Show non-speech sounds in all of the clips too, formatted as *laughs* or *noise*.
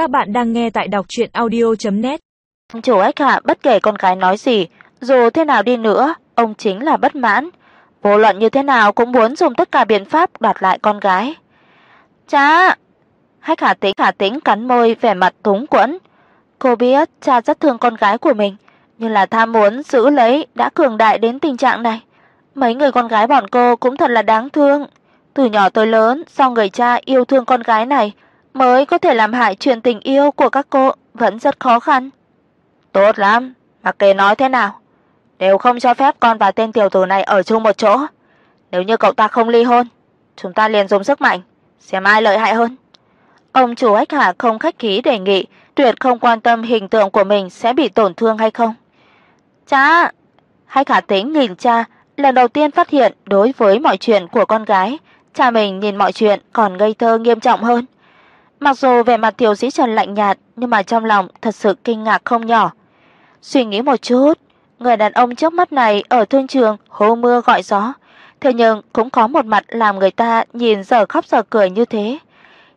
Các bạn đang nghe tại đọc audio net Chủ Ách Hạ bất kể con gái nói gì, dù thế nào đi nữa, ông chính là bất mãn. Vô luận như thế nào cũng muốn dùng tất cả biện pháp đoạt lại con gái. "Cha!" Hách Hà Tĩnh Hà Tĩnh cắn môi vẻ mặt túng quẫn. Cô biết cha rất thương con gái của mình, nhưng là tham muốn giữ lấy đã cường đại đến tình trạng này. Mấy người con gái bọn cô cũng thật là đáng thương. Từ nhỏ tới lớn, do người cha yêu thương con gái này mới có thể làm hại chuyện tình yêu của các cô vẫn rất khó khăn. Tốt lắm, mặc kệ nói thế nào, đều không cho phép con và tên tiểu tử này ở chung một chỗ. Nếu như cậu ta không ly hôn, chúng ta liền dùng sức mạnh, xem ai lợi hại hơn. Ông chủ Hách Hà không khách khí đề nghị, tuyệt không quan tâm hình tượng của mình sẽ bị tổn thương hay không. "Cha!" Hách Hà Tĩnh nhìn cha, lần đầu tiên phát hiện đối với mọi chuyện của con gái, cha mình nhìn mọi chuyện còn ngây thơ nghiêm trọng hơn. Mặc dù vẻ mặt Tiểu Sĩ Trần lạnh nhạt, nhưng mà trong lòng thật sự kinh ngạc không nhỏ. Suy nghĩ một chút, người đàn ông trước mắt này ở thương trường hô mưa gọi gió, thế nhưng cũng có một mặt làm người ta nhìn giờ khóc giờ cười như thế.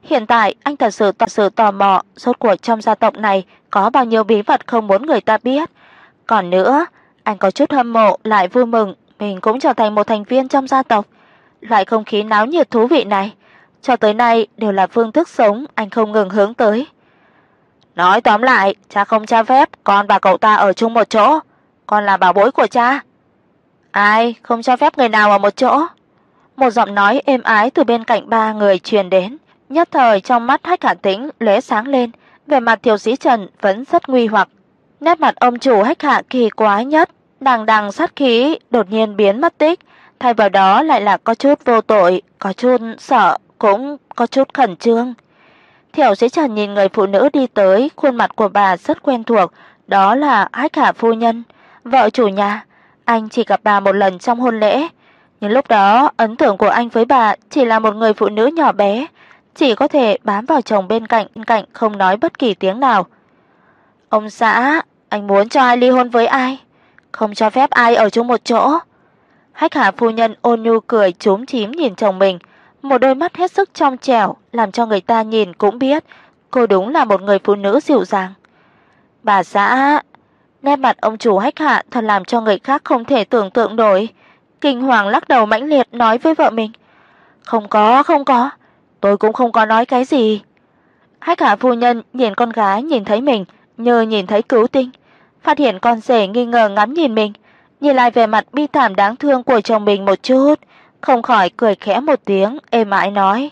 Hiện tại anh thật sự thật sự tò mò rốt cuộc trong gia tộc này có bao nhiêu bí mật không muốn người ta biết. Còn nữa, anh có chút hâm mộ lại vui mừng mình cũng trở thành một thành viên trong gia tộc. Loại không khí náo nhiệt thú vị này, cho tới nay đều là phương thức sống anh không ngừng hướng tới. Nói tóm lại, cha không cho phép con và cậu ta ở chung một chỗ, con là bảo bối của cha. Ai không cho phép người nào ở một chỗ? Một giọng nói êm ái từ bên cạnh ba người truyền đến, nhất thời trong mắt Hách Hạ Tĩnh lóe sáng lên, vẻ mặt thiếu Sĩ Trần vẫn rất nguy hoặc. Nét mặt ông chủ Hách Hạ kỳ quái nhất, đằng đằng sát khí đột nhiên biến mất tích, thay vào đó lại là có chút vô tội, có chút sợ, cũng có chút khẩn trương. Thiểu Sĩ Trần nhìn người phụ nữ đi tới, khuôn mặt của bà rất quen thuộc, đó là Hách khả phu nhân, vợ chủ nhà. Anh chỉ gặp bà một lần trong hôn lễ, nhưng lúc đó ấn tượng của anh với bà chỉ là một người phụ nữ nhỏ bé, chỉ có thể bám vào chồng bên cạnh, bên cạnh không nói bất kỳ tiếng nào. Ông xã, anh muốn cho ai ly hôn với ai? Không cho phép ai ở chung một chỗ. Hách Hà phu nhân ôn nhu cười chúm chím nhìn chồng mình, một đôi mắt hết sức trong trẻo, làm cho người ta nhìn cũng biết cô đúng là một người phụ nữ dịu dàng. Bà xã, nét mặt ông chủ Hách Hạ thật làm cho người khác không thể tưởng tượng nổi. Kinh hoàng lắc đầu mãnh liệt nói với vợ mình: "Không có, không có, tôi cũng không có nói cái gì." Hách Hạ phu nhân nhìn con gái nhìn thấy mình như nhìn thấy cứu tinh, phát hiện con rể nghi ngờ ngắm nhìn mình, nhìn lại vẻ mặt bi thảm đáng thương của chồng mình một chút, không khỏi cười khẽ một tiếng, êm ái nói: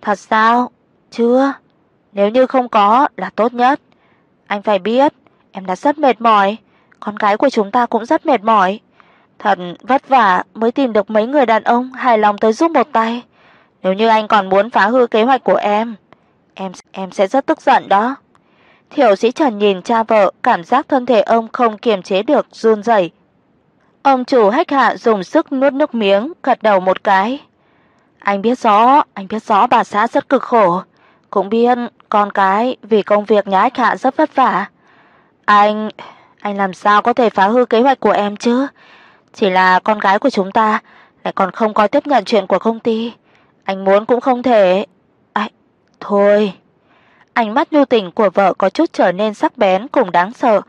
"Thật sao? Chưa, nếu như không có là tốt nhất. Anh phải biết, em đã rất mệt mỏi, con gái của chúng ta cũng rất mệt mỏi. Thật vất vả mới tìm được mấy người đàn ông hài lòng tới giúp một tay. Nếu như anh còn muốn phá hư kế hoạch của em, em em sẽ rất tức giận đó." Thiểu Sĩ Trần nhìn cha vợ, cảm giác thân thể ông không kiềm chế được run rẩy. Ông chủ Hách Hạ dùng sức nuốt nước miếng, gật đầu một cái. Anh biết rõ, anh biết rõ bà xã rất cực khổ, cũng biết con cái vì công việc nhà Hách Hạ rất vất vả. Anh, anh làm sao có thể phá hư kế hoạch của em chứ? Chỉ là con gái của chúng ta lại còn không có tiếp nhận chuyện của công ty, anh muốn cũng không thể. Ai, thôi. Ánh mắt nhu tình của vợ có chút trở nên sắc bén cùng đáng sợ,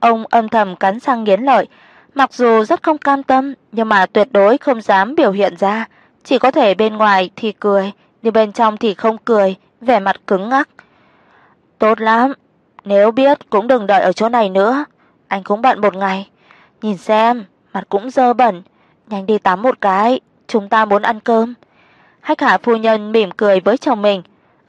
ông âm thầm cắn răng nghiến lợi, mặc dù rất không cam tâm, nhưng mà tuyệt đối không dám biểu hiện ra, chỉ có thể bên ngoài thì cười, nhưng bên trong thì không cười, vẻ mặt cứng ngắc. Tốt lắm, nếu biết cũng đừng đợi ở chỗ này nữa, anh cũng bận một ngày. Nhìn xem, mặt cũng dơ bẩn, nhanh đi tắm một cái, chúng ta muốn ăn cơm. Hách Hạ phu nhân mỉm cười với chồng mình.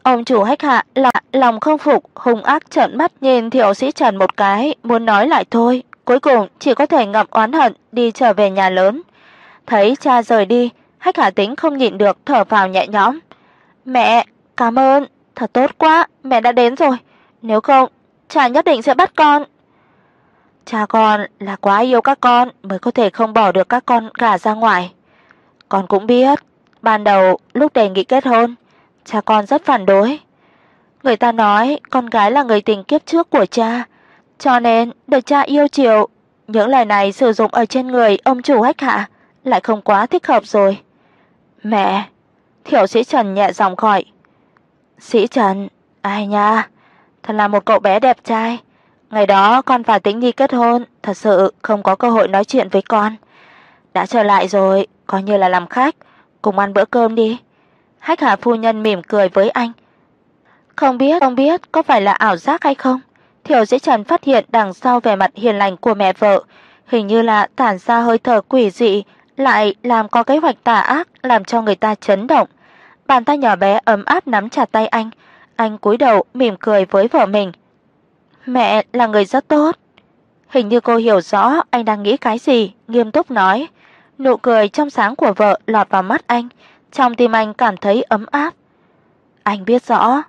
Ông chủ Hách Hạ là lòng không phục, hung ác trợn mắt nhìn Thiệu Sĩ Trần một cái, muốn nói lại thôi, cuối cùng chỉ có thể ngậm oán hận đi trở về nhà lớn. Thấy cha rời đi, Hách Hà Tĩnh không nhịn được thở vào nhẹ nhõm. "Mẹ, cảm ơn, thật tốt quá, mẹ đã đến rồi, nếu không cha nhất định sẽ bắt con." Cha con là quá yêu các con mới có thể không bỏ được các con gả ra ngoài. Con cũng biết, ban đầu lúc đề nghị kết hôn, cha con rất phản đối. Người ta nói con gái là người tình kiếp trước của cha, cho nên được cha yêu chiều, những lời này sử dụng ở trên người ông chủ Hách Hạ lại không quá thích hợp rồi. Mẹ, Thiệu Sĩ Trần nhẹ giọng gọi. "Sĩ Trần, Ai nha, thật là một cậu bé đẹp trai. Ngày đó con và Tĩnh Nhi kết hôn, thật sự không có cơ hội nói chuyện với con. Đã trở lại rồi, coi như là làm khách, cùng ăn bữa cơm đi." Hách Hà phu nhân mỉm cười với anh. Không biết, không biết có phải là ảo giác hay không, Thiểu Dĩ Trần phát hiện đằng sau vẻ mặt hiền lành của mẹ vợ, hình như là tản ra hơi thở quỷ dị, lại làm có kế hoạch tà ác làm cho người ta chấn động. Bàn tay nhỏ bé ấm áp nắm chặt tay anh, anh cúi đầu mỉm cười với vợ mình. Mẹ là người rất tốt. Hình như cô hiểu rõ anh đang nghĩ cái gì, nghiêm túc nói. Nụ cười trong sáng của vợ lọt vào mắt anh, trong tim anh cảm thấy ấm áp. Anh biết rõ,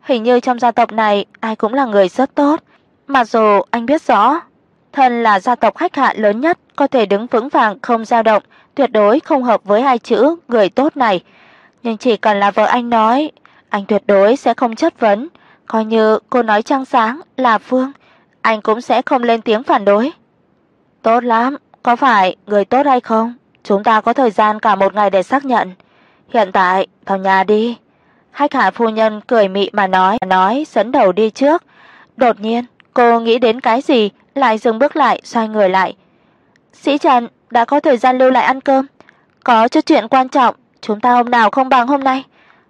hình như trong gia tộc này ai cũng là người rất tốt, mặc dù anh biết rõ, thân là gia tộc khách hạ lớn nhất, có thể đứng vững vàng không dao động, tuyệt đối không hợp với hai chữ người tốt này, nhưng chỉ cần là vợ anh nói, anh tuyệt đối sẽ không chất vấn, coi như cô nói trang sáng là Phương, anh cũng sẽ không lên tiếng phản đối. Tốt lắm, có phải người tốt hay không? Chúng ta có thời gian cả một ngày để xác nhận. Hiện tại vào nhà đi." Hách Hạ phu nhân cười mị mà nói, nói dẫn đầu đi trước. Đột nhiên, cô nghĩ đến cái gì, lại dừng bước lại, xoay người lại. "Sĩ Trần, đã có thời gian lưu lại ăn cơm, có chút chuyện quan trọng, chúng ta hôm nào không bằng hôm nay.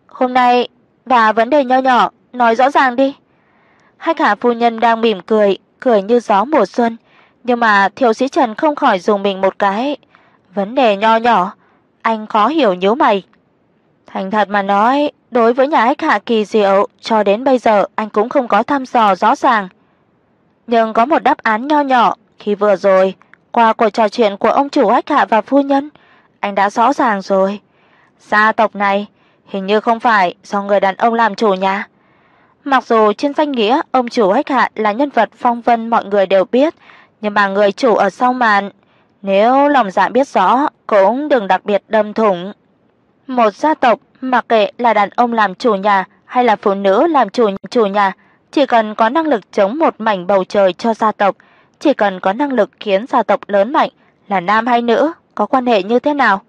Hôm nay và vấn đề nho nhỏ, nói rõ ràng đi." Hách Hạ phu nhân đang mỉm cười, cười như gió mùa xuân, nhưng mà thiếu Sĩ Trần không khỏi dùng mình một cái. Vấn đề nho nhỏ, anh khó hiểu nhíu mày. Thành thật mà nói, đối với nhà Hách Hạ kỳ diệu, cho đến bây giờ anh cũng không có thăm dò rõ ràng. Nhưng có một đáp án nho nhỏ, khi vừa rồi, qua cuộc trò chuyện của ông chủ Hách Hạ và phu nhân, anh đã rõ ràng rồi. Gia tộc này hình như không phải do người đàn ông làm chủ nhà. Mặc dù trên danh nghĩa ông chủ Hách Hạ là nhân vật phong vân mọi người đều biết, nhưng mà người chủ ở sau màn, nếu lòng dạ biết rõ cũng đừng đặc biệt đâm thủng. Một gia tộc mặc kệ là đàn ông làm chủ nhà hay là phụ nữ làm chủ chủ nhà, chỉ cần có năng lực chống một mảnh bầu trời cho gia tộc, chỉ cần có năng lực khiến gia tộc lớn mạnh, là nam hay nữ, có quan hệ như thế nào?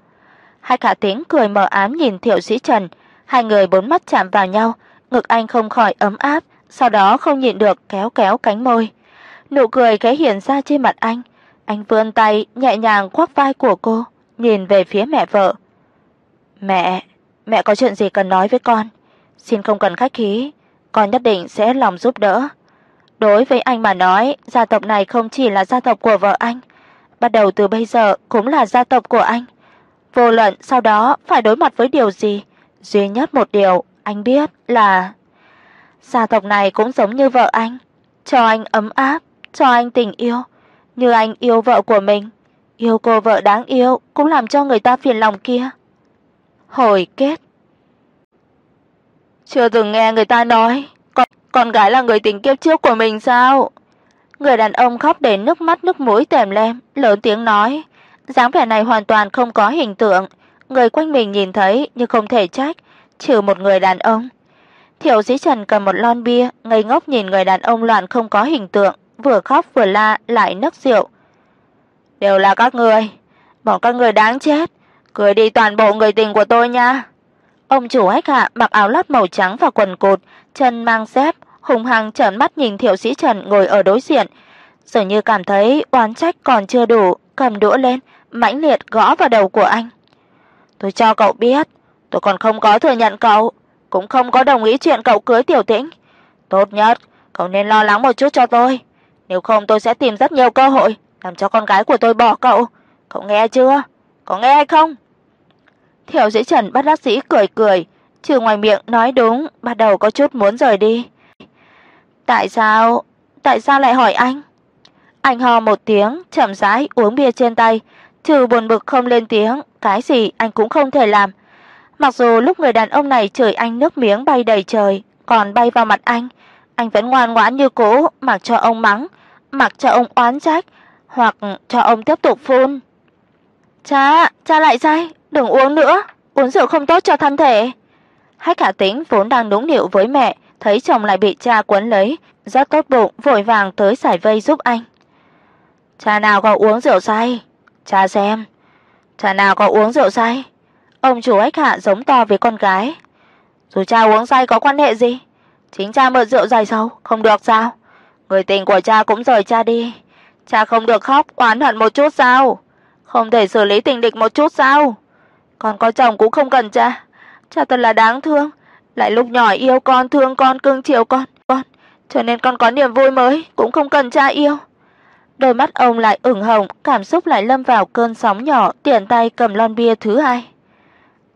Hai Khả Tĩnh cười mờ ám nhìn Thiệu Sĩ Trần, hai người bốn mắt chạm vào nhau, ngực anh không khỏi ấm áp, sau đó không nhịn được kéo kéo cánh môi. Nụ cười khẽ hiện ra trên mặt anh, anh vươn tay nhẹ nhàng khoác vai của cô, nhìn về phía mẹ vợ. "Mẹ, mẹ có chuyện gì cần nói với con, xin không cần khách khí, con nhất định sẽ lòng giúp đỡ." Đối với anh mà nói, gia tộc này không chỉ là gia tộc của vợ anh, bắt đầu từ bây giờ cũng là gia tộc của anh. Vô luận sau đó phải đối mặt với điều gì, duy nhất một điều anh biết là gia tộc này cũng giống như vợ anh, cho anh ấm áp, cho anh tình yêu, như anh yêu vợ của mình, yêu cô vợ đáng yêu cũng làm cho người ta phiền lòng kia. Hồi kết. Chưa từng nghe người ta nói, con con gái là người tình kiếp trước của mình sao? Người đàn ông khóc đến nước mắt nước mũi tèm lem, lớn tiếng nói, dáng vẻ này hoàn toàn không có hình tượng, người quanh mình nhìn thấy nhưng không thể trách, trừ một người đàn ông. Thiệu Dĩ Trần cầm một lon bia, ngây ngốc nhìn người đàn ông loạn không có hình tượng, vừa khóc vừa la lại nấc rượu. "Đều là các người, bọn các người đáng chết, cười đi toàn bộ người tình của tôi nha." Ông chủ Hách Hạ mặc áo lót màu trắng và quần cột, chân mang dép, hùng hăng trợn mắt nhìn Thiệu Sĩ Trần ngồi ở đối diện, dường như cảm thấy oán trách còn chưa đủ, cầm đũa lên, mãnh liệt gõ vào đầu của anh. "Tôi cho cậu biết, tôi còn không có thừa nhận cậu, cũng không có đồng ý chuyện cậu cưới Tiểu Tĩnh. Tốt nhất, cậu nên lo lắng một chút cho tôi, nếu không tôi sẽ tìm rất nhiều cơ hội làm cho con gái của tôi bỏ cậu. Cậu nghe chưa? Có nghe hay không?" Thiệu Dĩ Trần bắt đắc sĩ cười cười, trừ ngoài miệng nói đúng, bắt đầu có chút muốn rời đi. "Tại sao? Tại sao lại hỏi anh?" Anh ho một tiếng, chậm rãi uống bia trên tay, trừ buồn bực không lên tiếng, cái gì anh cũng không thể làm. Mặc dù lúc người đàn ông này chửi anh nước miếng bay đầy trời, còn bay vào mặt anh, anh vẫn ngoan ngoãn như cũ, mặc cho ông mắng, mặc cho ông oán trách, hoặc cho ông tiếp tục phun. "Cha, cha lại say, đừng uống nữa, uống rượu không tốt cho thân thể." Hách khả Tĩnh vốn đang đúng điệu với mẹ, thấy chồng lại bị cha quấn lấy, rất tốt bụng vội vàng tới giải vây giúp anh. "Cha nào có uống rượu say? Cha xem. Cha nào có uống rượu say?" Ông chủ Hách Hạ giống to với con gái. "Dù cha uống say có quan hệ gì? Chính cha mượn rượu giải sầu, không được sao? Người tình của cha cũng rời cha đi, cha không được khóc oán hận một chút sao? Không thể xử lý tình địch một chút sao? Con có chồng cũng không cần cha. Cha thật là đáng thương, lại lúc nhỏ yêu con, thương con, cưng chiều con, con, cho nên con có niềm vui mới, cũng không cần cha yêu. Đôi mắt ông lại ửng hồng, cảm xúc lại lâm vào cơn sóng nhỏ, tiện tay cầm lon bia thứ hai.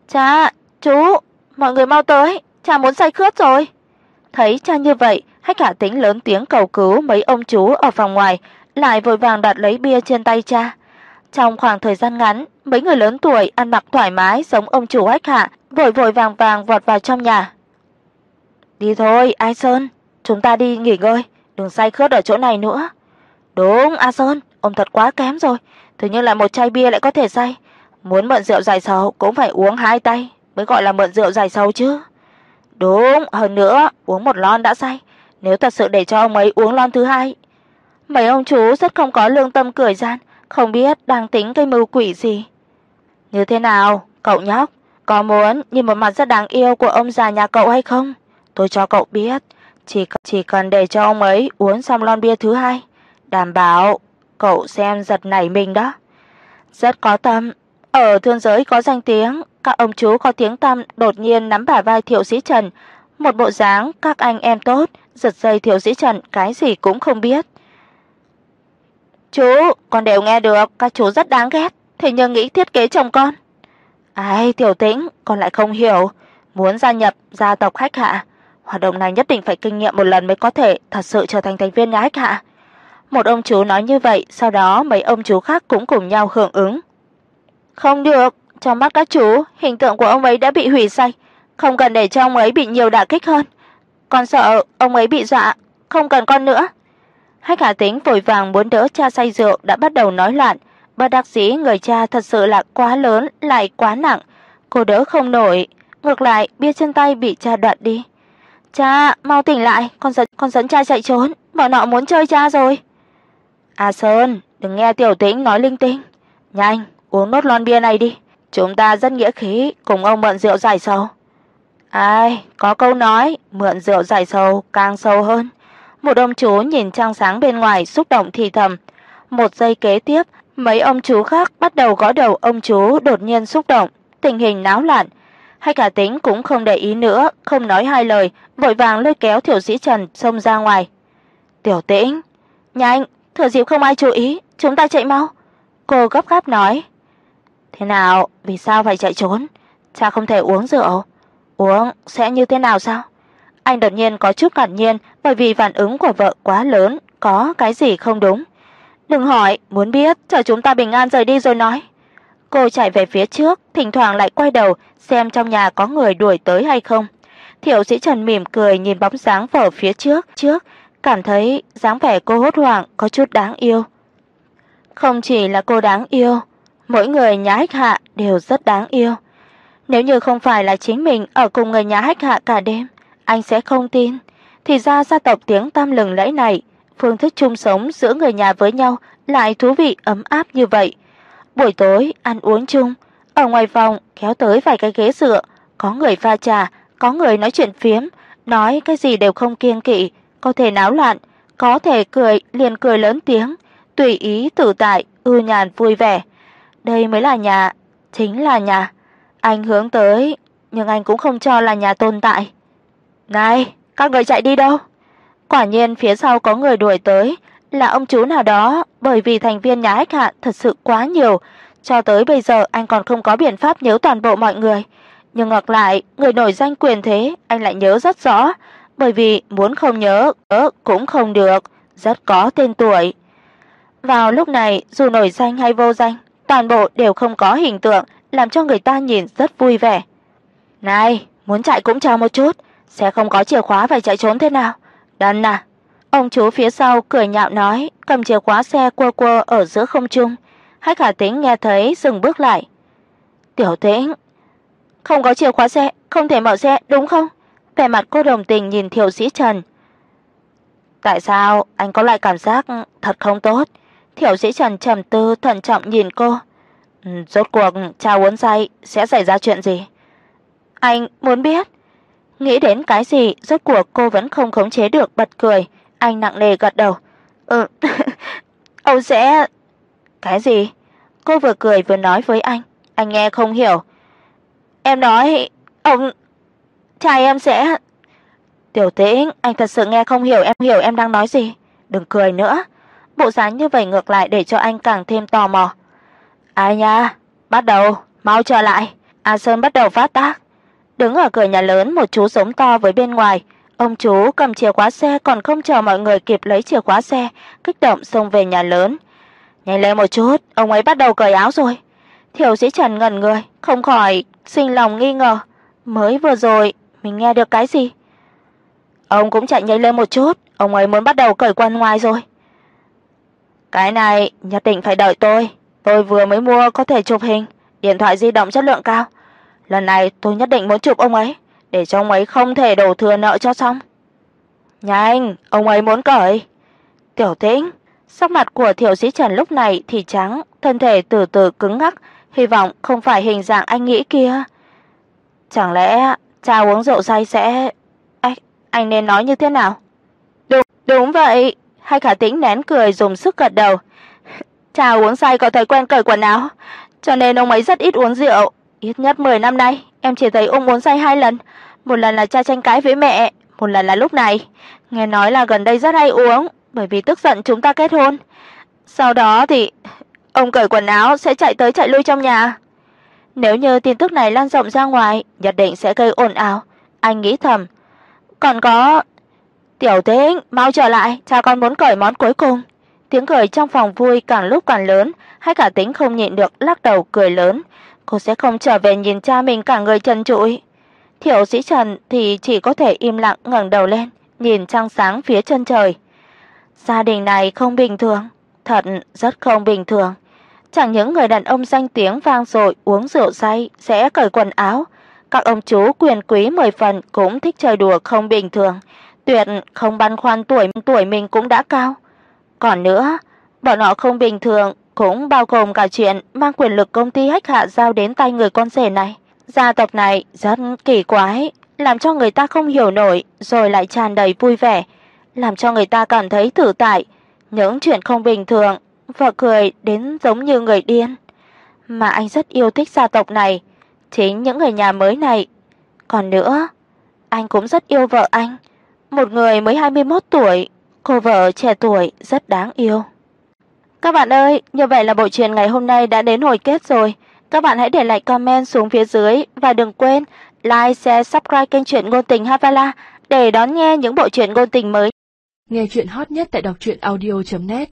"Cha, chú, mọi người mau tới, cha muốn say khướt rồi." Thấy cha như vậy, Hách Hạ Tĩnh lớn tiếng cầu cứu mấy ông chú ở phòng ngoài, lại vội vàng đặt lấy bia trên tay cha. Trong khoảng thời gian ngắn, mấy người lớn tuổi ăn mặc thoải mái giống ông chủ Hách Hạ, vội vội vàng vàng vọt vào trong nhà. "Đi thôi, A Sơn, chúng ta đi nghỉ ngơi, đừng say khướt ở chỗ này nữa." "Đúng, A Sơn, ông thật quá kém rồi, thế nhưng lại một chai bia lại có thể say, muốn mượn rượu giải sầu cũng phải uống hai tay mới gọi là mượn rượu giải sầu chứ." "Đúng, hơn nữa, uống một lon đã say, nếu thật sự để cho ông ấy uống lon thứ hai." Mấy ông chú rất không có lương tâm cười gian, không biết đang tính cái mưu quỷ gì. "Như thế nào, cậu nhóc, có muốn nhìn một mặt rất đáng yêu của ông già nhà cậu hay không? Tôi cho cậu biết, chỉ chỉ cần để cho ông ấy uống xong lon bia thứ hai, đảm bảo cậu xem giật nảy mình đó." Rất có tâm, ở thương giới có danh tiếng, các ông chú có tiếng tăm đột nhiên nắm bả vai Thiệu Sĩ Trần, một bộ dáng các anh em tốt, giật dây Thiệu Sĩ Trần cái gì cũng không biết. "Chú, con đều nghe được, các chú rất đáng ghét, thế nhưng nghĩ thiết kế chồng con." "Ai, Tiểu Tĩnh, con lại không hiểu, muốn gia nhập gia tộc Hách Hạ, hoạt động này nhất định phải kinh nghiệm một lần mới có thể thật sự trở thành thành viên nhà Hách Hạ." Một ông chú nói như vậy, sau đó mấy ông chú khác cũng cùng nhau hưởng ứng. "Không được, trong mắt các chú, hình tượng của ông ấy đã bị hủy sạch, không cần để cho ông ấy bị nhiều đả kích hơn. Con sợ ông ấy bị dọa, không cần con nữa." Hách Hà Tĩnh vội vàng muốn đỡ cha say rượu đã bắt đầu nói loạn, bất đắc dĩ người cha thật sự là quá lớn lại quá nặng, cô đỡ không nổi, ngược lại bia trên tay bị cha đoạt đi. "Cha, mau tỉnh lại, con dẫn con dẫn cha chạy trốn, bọn họ muốn chơi cha rồi." "A Sơn, đừng nghe Tiểu Tĩnh nói linh tinh, nhanh, uống nốt lon bia này đi, chúng ta rất nghĩa khí, cùng ông mượn rượu giải sầu." Ai, có câu nói, mượn rượu giải sầu càng sâu hơn. Một ông chú nhìn trăng sáng bên ngoài xúc động thì thầm. Một giây kế tiếp, mấy ông chú khác bắt đầu gõ đầu ông chú đột nhiên xúc động, tình hình náo loạn. Hay cả tính cũng không để ý nữa, không nói hai lời, vội vàng lôi kéo Tiểu Sĩ Trần xông ra ngoài. "Tiểu Tĩnh, nhanh, thừa dịp không ai chú ý, chúng ta chạy mau." Cô gấp gáp nói. "Thế nào, vì sao phải chạy trốn? Cha không thể uống rượu." "Uống sẽ như thế nào sao?" Anh đột nhiên có chút cảm nhiên, bởi vì phản ứng của vợ quá lớn, có cái gì không đúng. "Đừng hỏi, muốn biết, chờ chúng ta bình an rời đi rồi nói." Cô chạy về phía trước, thỉnh thoảng lại quay đầu xem trong nhà có người đuổi tới hay không. Thiệu Sĩ Trần mỉm cười nhìn bóng dáng vợ phía trước, trước, cảm thấy dáng vẻ cô hốt hoảng có chút đáng yêu. Không chỉ là cô đáng yêu, mỗi người nhà Hách Hạ đều rất đáng yêu. Nếu như không phải là chính mình ở cùng người nhà Hách Hạ cả đêm, anh sẽ không tin. Thì ra gia tộc tiếng tăm lừng lẫy này, phương thức chung sống giữa người nhà với nhau lại thú vị ấm áp như vậy. Buổi tối ăn uống chung, ở ngoài phòng kéo tới vài cái ghế dựa, có người pha trà, có người nói chuyện phiếm, nói cái gì đều không kiêng kỵ, có thể náo loạn, có thể cười liền cười lớn tiếng, tùy ý tự tại, ư nhàn vui vẻ. Đây mới là nhà, chính là nhà. Anh hướng tới, nhưng anh cũng không cho là nhà tồn tại. "Này, các người chạy đi đâu?" Quả nhiên phía sau có người đuổi tới, là ông chú nào đó, bởi vì thành viên nhà Hách Hạ thật sự quá nhiều, cho tới bây giờ anh còn không có biện pháp nhớ toàn bộ mọi người. Nhưng ngược lại, người nổi danh quyền thế anh lại nhớ rất rõ, bởi vì muốn không nhớ ờ, cũng không được, rất có tên tuổi. Vào lúc này, dù nổi danh hay vô danh, toàn bộ đều không có hình tượng, làm cho người ta nhìn rất vui vẻ. "Này, muốn chạy cũng chờ một chút, sẽ không có chìa khóa phải chạy trốn thế nào? Đần à?" Ông chú phía sau cười nhạo nói, cầm chìa khóa xe quơ quơ ở giữa không trung. Hách Hà Tĩnh nghe thấy dừng bước lại. "Tiểu Tĩnh, không có chìa khóa xe, không thể mở xe, đúng không?" Vẻ mặt cô đồng tình nhìn Thiệu Sĩ Trần. "Tại sao anh có lại cảm giác thật không tốt?" Thiệu Sĩ Trần trầm tư thận trọng nhìn cô. "Rốt cuộc cha uống say sẽ xảy ra chuyện gì?" "Anh muốn biết?" Nghĩ đến cái gì, rốt cuộc cô vẫn không khống chế được bật cười, anh nặng nề gật đầu. "Ừ, *laughs* ông sẽ Cái gì?" Cô vừa cười vừa nói với anh, anh nghe không hiểu. "Em nói ông trai em sẽ Tiểu Tĩnh, anh thật sự nghe không hiểu em hiểu em đang nói gì. Đừng cười nữa. Bộ dáng như vậy ngược lại để cho anh càng thêm tò mò. Ai nha, bắt đầu, mau trở lại. A Sơn bắt đầu phát tác. Đứng ở cửa nhà lớn một chú giống to với bên ngoài, ông chú cầm chìa khóa xe còn không chờ mọi người kịp lấy chìa khóa xe, kích động xông về nhà lớn. Nhanh lên một chút, ông ấy bắt đầu cởi áo rồi. Thiểu Sĩ Trần ngẩn người, không khỏi sinh lòng nghi ngờ, mới vừa rồi mình nghe được cái gì? Ông cũng chạy nhanh lên một chút, ông ấy muốn bắt đầu cởi quần ngoài rồi. Cái này nhất định phải đợi tôi, tôi vừa mới mua có thể chụp hình, điện thoại di động chất lượng cao. Lần này tôi nhất định muốn chụp ông ấy, để cho ông ấy không thể đổ thừa nợ cho xong. Nhanh, ông ấy muốn cởi. Tiểu Tĩnh, sắc mặt của Thiểu Sĩ Trần lúc này thì trắng, thân thể từ từ cứng ngắc, hy vọng không phải hình dạng anh nghĩ kia. Chẳng lẽ cha uống rượu say sẽ anh anh nên nói như thế nào? Đúng, đúng vậy. Hai Khả Tĩnh nén cười dùng sức gật đầu. *laughs* Cha uống say có thói quen cởi quần áo, cho nên ông ấy rất ít uống rượu, ít nhất 10 năm nay em chỉ thấy ông muốn say hai lần, một lần là cha tranh cãi với mẹ, một lần là lúc này. Nghe nói là gần đây rất hay uống, bởi vì tức giận chúng ta kết hôn. Sau đó thì ông cởi quần áo sẽ chạy tới chạy lui trong nhà. Nếu như tin tức này lan rộng ra ngoài, nhất định sẽ gây ồn ào, anh nghĩ thầm. Còn có Tiểu Tĩnh, mau trở lại, cha con muốn cởi món cuối cùng. Tiếng cười trong phòng vui càng lúc càng lớn, hai cả Tĩnh không nhịn được lắc đầu cười lớn, cô sẽ không trở về nhìn cha mình cả người trần trụi. Thiệu Sĩ Trần thì chỉ có thể im lặng ngẩng đầu lên, nhìn trăng sáng phía chân trời. Gia đình này không bình thường, thật rất không bình thường. Chẳng những người đàn ông danh tiếng vang dội uống rượu say sẽ cởi quần áo, các ông chú quyền quý mười phần cũng thích chơi đùa không bình thường, tuyệt không băn khoăn tuổi tuổi mình cũng đã cao. Còn nữa, bọn họ không bình thường cũng bao gồm cả chuyện mang quyền lực công ty hách hạ giao đến tay người con rể này. Gia tộc này rất kỳ quái, làm cho người ta không hiểu nổi rồi lại tràn đầy vui vẻ, làm cho người ta cảm thấy thử tại, những chuyện không bình thường, vợ cười đến giống như người điên. Mà anh rất yêu thích gia tộc này, chính những người nhà mới này. Còn nữa, anh cũng rất yêu vợ anh, một người mới 21 tuổi, cô vợ trẻ tuổi rất đáng yêu. Các bạn ơi, như vậy là bộ truyện ngày hôm nay đã đến hồi kết rồi. Các bạn hãy để lại comment xuống phía dưới và đừng quên like, share, subscribe kênh truyện ngôn tình Havala để đón nghe những bộ truyện ngôn tình mới. Nghe truyện hot nhất tại đọc audio net